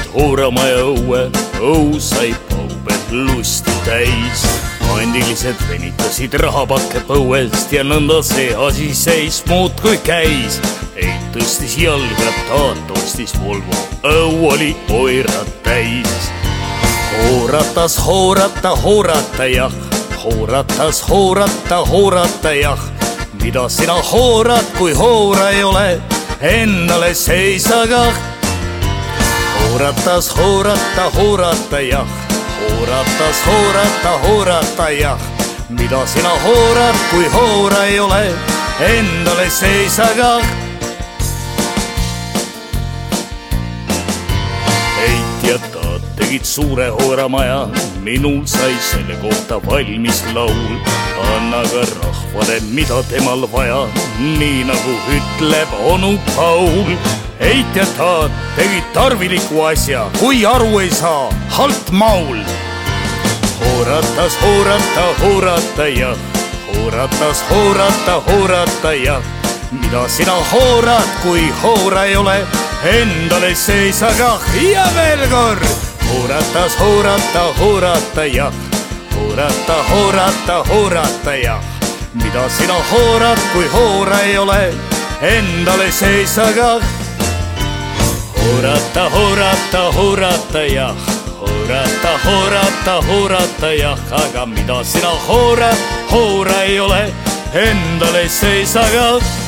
Hooramaja õue, õu sai paubed lusti täis. kandilised venitasid rahapakke põuest ja nõnda see asi seis muudkui käis. Heit tõstis jalga, taat ostis Volvo, õu oli oirad täis. hooratas, hoorata, hoorata jah, hooratas, hoorata, hoorata jah. mida sina hoorad, kui hoora ei ole, endale seisa kah hooratas, hoorata, hoorata jah, hooratas, hoorata, hoorata jah. mida sina hoorad, kui hoora ei ole, endale seisa kah. Heit ja Taat tegid suure hooramaja, minul sai selle kohta valmis laul. anna ka rahvale, mida temal vaja, nii nagu ütleb onu Paul Heit ja Taat tegid tarviliku asja, kui aru ei saa, halt maul. hooratas, hoorata, hoorata jah, hooratas, hoorata, hoorata jah. mida sina hoorad, kui hoora ei ole, endale seisa kah ja veel kord. Hooratas, hoorata, hoorata jah, hoorata, hoorata, hoorata jah. mida sina hoorad, kui hoora ei ole, endale seisa kah hoorata, hoorata, hoorata jah, hoorata, hoorata, hoorata jah, aga mida sina hoorad, hoora ei ole, endale seisa kah